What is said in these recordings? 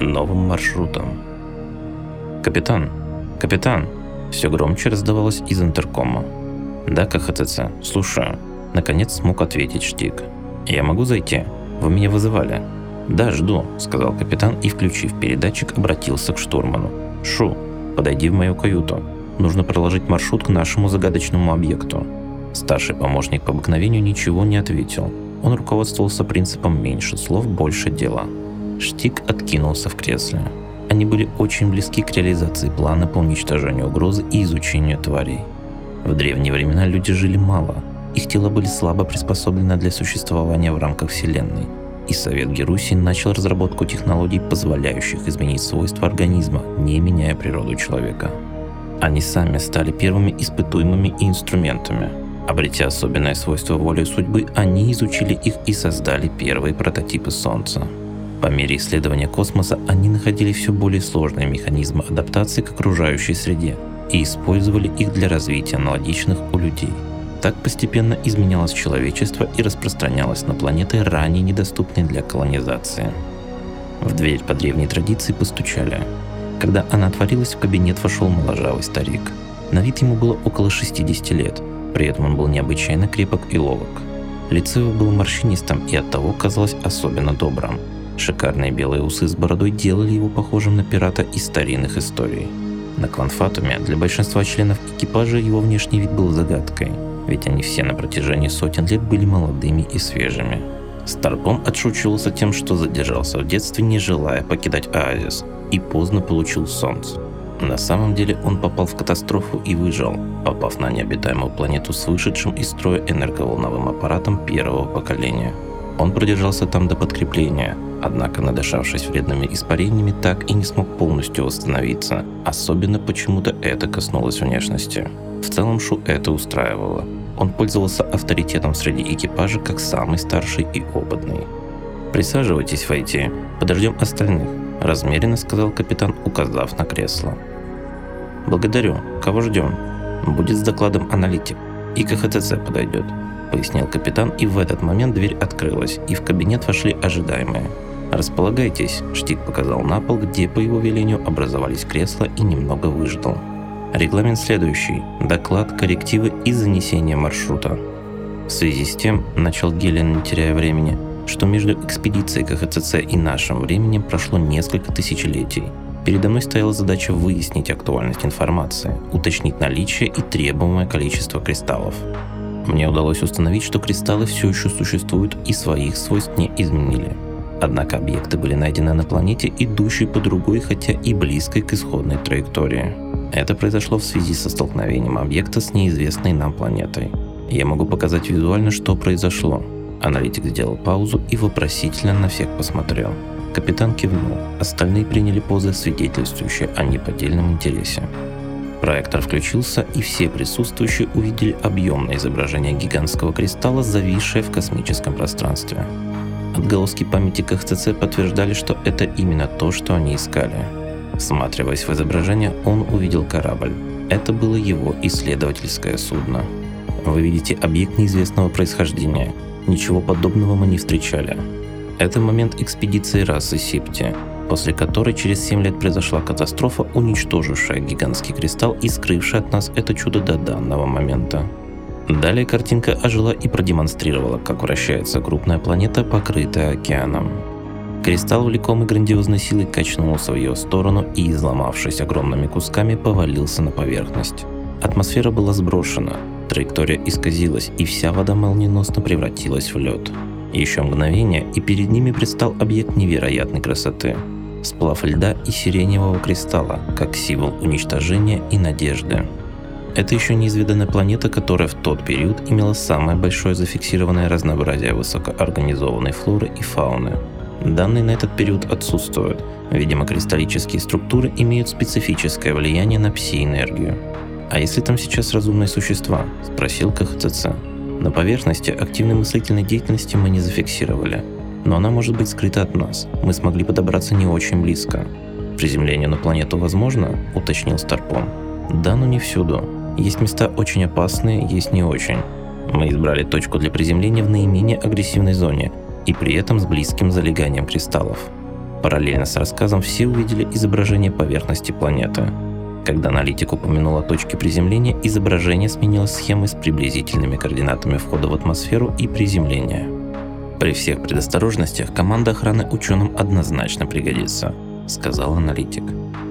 новым маршрутом. «Капитан! Капитан!» Все громче раздавалось из интеркома. «Да, КХТЦ, слушаю». Наконец смог ответить Штик. «Я могу зайти? Вы меня вызывали?» «Да, жду», — сказал капитан и, включив передатчик, обратился к штурману. «Шу, подойди в мою каюту. Нужно проложить маршрут к нашему загадочному объекту». Старший помощник по обыкновению ничего не ответил. Он руководствовался принципом «меньше слов, больше дела». Штик откинулся в кресле. Они были очень близки к реализации плана по уничтожению угрозы и изучению тварей. В древние времена люди жили мало, их тела были слабо приспособлены для существования в рамках Вселенной, и Совет Герусии начал разработку технологий, позволяющих изменить свойства организма, не меняя природу человека. Они сами стали первыми испытуемыми инструментами. Обретя особенное свойство воли судьбы, они изучили их и создали первые прототипы Солнца. По мере исследования космоса они находили все более сложные механизмы адаптации к окружающей среде и использовали их для развития аналогичных у людей. Так постепенно изменялось человечество и распространялось на планеты, ранее недоступные для колонизации. В дверь по древней традиции постучали. Когда она отворилась, в кабинет вошел моложавый старик. На вид ему было около 60 лет, при этом он был необычайно крепок и ловок. Лицо его было морщинистым и оттого казалось особенно добрым. Шикарные белые усы с бородой делали его похожим на пирата из старинных историй. На Кланфатуме для большинства членов экипажа его внешний вид был загадкой, ведь они все на протяжении сотен лет были молодыми и свежими. Старпом отшучивался тем, что задержался в детстве, не желая покидать оазис, и поздно получил солнце. На самом деле он попал в катастрофу и выжил, попав на необитаемую планету с вышедшим из строя энерговолновым аппаратом первого поколения. Он продержался там до подкрепления, Однако, надышавшись вредными испарениями, так и не смог полностью восстановиться. Особенно почему-то это коснулось внешности. В целом Шу это устраивало. Он пользовался авторитетом среди экипажа как самый старший и опытный. «Присаживайтесь, Файти, подождем остальных», – размеренно сказал капитан, указав на кресло. «Благодарю. Кого ждем?» «Будет с докладом аналитик. И КХТЦ подойдет», – пояснил капитан, и в этот момент дверь открылась, и в кабинет вошли ожидаемые – «Располагайтесь», – Штик показал на пол, где по его велению образовались кресла и немного выждал. Регламент следующий – доклад, коррективы и занесение маршрута. В связи с тем, начал Гелен, не теряя времени, что между экспедицией КХЦЦ и нашим временем прошло несколько тысячелетий. Передо мной стояла задача выяснить актуальность информации, уточнить наличие и требуемое количество кристаллов. Мне удалось установить, что кристаллы все еще существуют и своих свойств не изменили – Однако объекты были найдены на планете, идущей по другой, хотя и близкой к исходной траектории. Это произошло в связи со столкновением объекта с неизвестной нам планетой. Я могу показать визуально, что произошло. Аналитик сделал паузу и вопросительно на всех посмотрел. Капитан кивнул, остальные приняли позы, свидетельствующие о неподдельном интересе. Проектор включился, и все присутствующие увидели объемное изображение гигантского кристалла, зависшее в космическом пространстве. Отголоски памяти КХЦЦ подтверждали, что это именно то, что они искали. Всматриваясь в изображение, он увидел корабль. Это было его исследовательское судно. Вы видите объект неизвестного происхождения. Ничего подобного мы не встречали. Это момент экспедиции расы Сипти, после которой через 7 лет произошла катастрофа, уничтожившая гигантский кристалл и скрывшая от нас это чудо до данного момента. Далее картинка ожила и продемонстрировала, как вращается крупная планета, покрытая океаном. Кристалл, влекомый грандиозной силой, качнулся в ее сторону и, изломавшись огромными кусками, повалился на поверхность. Атмосфера была сброшена, траектория исказилась, и вся вода молниеносно превратилась в лед. Еще мгновение, и перед ними предстал объект невероятной красоты. Сплав льда и сиреневого кристалла, как символ уничтожения и надежды. Это еще неизведанная планета, которая в тот период имела самое большое зафиксированное разнообразие высокоорганизованной флоры и фауны. Данные на этот период отсутствуют. Видимо, кристаллические структуры имеют специфическое влияние на пси-энергию. «А если там сейчас разумные существа?» – спросил КХЦЦ. На поверхности активной мыслительной деятельности мы не зафиксировали. Но она может быть скрыта от нас. Мы смогли подобраться не очень близко. «Приземление на планету возможно?» – уточнил Старпом. «Да, но не всюду. Есть места очень опасные, есть не очень. Мы избрали точку для приземления в наименее агрессивной зоне и при этом с близким залеганием кристаллов. Параллельно с рассказом все увидели изображение поверхности планеты. Когда аналитик упомянул о точке приземления, изображение сменилось схемой с приблизительными координатами входа в атмосферу и приземления. При всех предосторожностях команда охраны ученым однозначно пригодится, сказал аналитик.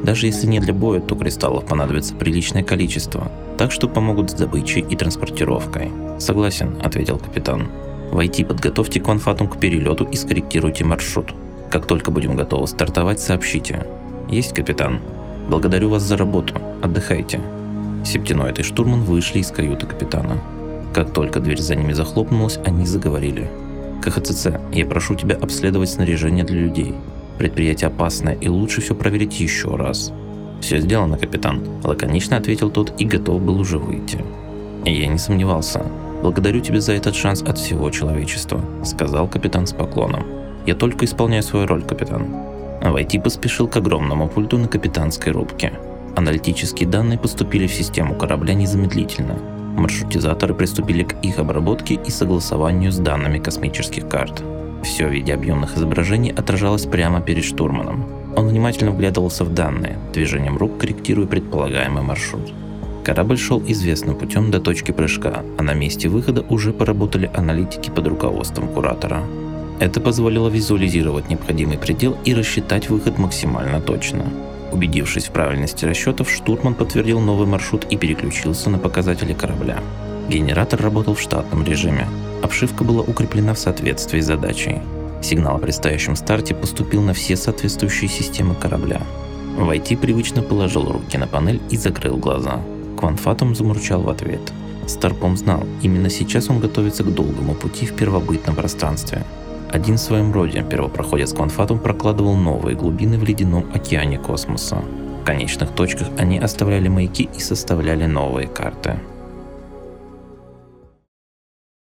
Даже если не для боя, то кристаллов понадобится приличное количество, так что помогут с добычей и транспортировкой. Согласен, ответил капитан. Войти подготовьте кванфатум к перелету и скорректируйте маршрут. Как только будем готовы стартовать, сообщите. Есть, капитан. Благодарю вас за работу. Отдыхайте. Септиноид и штурман вышли из каюты капитана. Как только дверь за ними захлопнулась, они заговорили. КХЦЦ, я прошу тебя обследовать снаряжение для людей. Предприятие опасное и лучше все проверить еще раз. Все сделано, капитан, лаконично ответил тот и готов был уже выйти. Я не сомневался. Благодарю тебя за этот шанс от всего человечества, сказал капитан с поклоном. Я только исполняю свою роль, капитан. Войти поспешил к огромному пульту на капитанской рубке. Аналитические данные поступили в систему корабля незамедлительно. Маршрутизаторы приступили к их обработке и согласованию с данными космических карт. Все в виде объемных изображений отражалось прямо перед штурманом. Он внимательно вглядывался в данные, движением рук корректируя предполагаемый маршрут. Корабль шел известным путем до точки прыжка, а на месте выхода уже поработали аналитики под руководством куратора. Это позволило визуализировать необходимый предел и рассчитать выход максимально точно. Убедившись в правильности расчетов, штурман подтвердил новый маршрут и переключился на показатели корабля. Генератор работал в штатном режиме. Обшивка была укреплена в соответствии с задачей. Сигнал о предстоящем старте поступил на все соответствующие системы корабля. Войти привычно положил руки на панель и закрыл глаза. Кванфатум замурчал в ответ. Старпом знал, именно сейчас он готовится к долгому пути в первобытном пространстве – один в своем роде первопроходец Кванфатум прокладывал новые глубины в ледяном океане космоса. В конечных точках они оставляли маяки и составляли новые карты.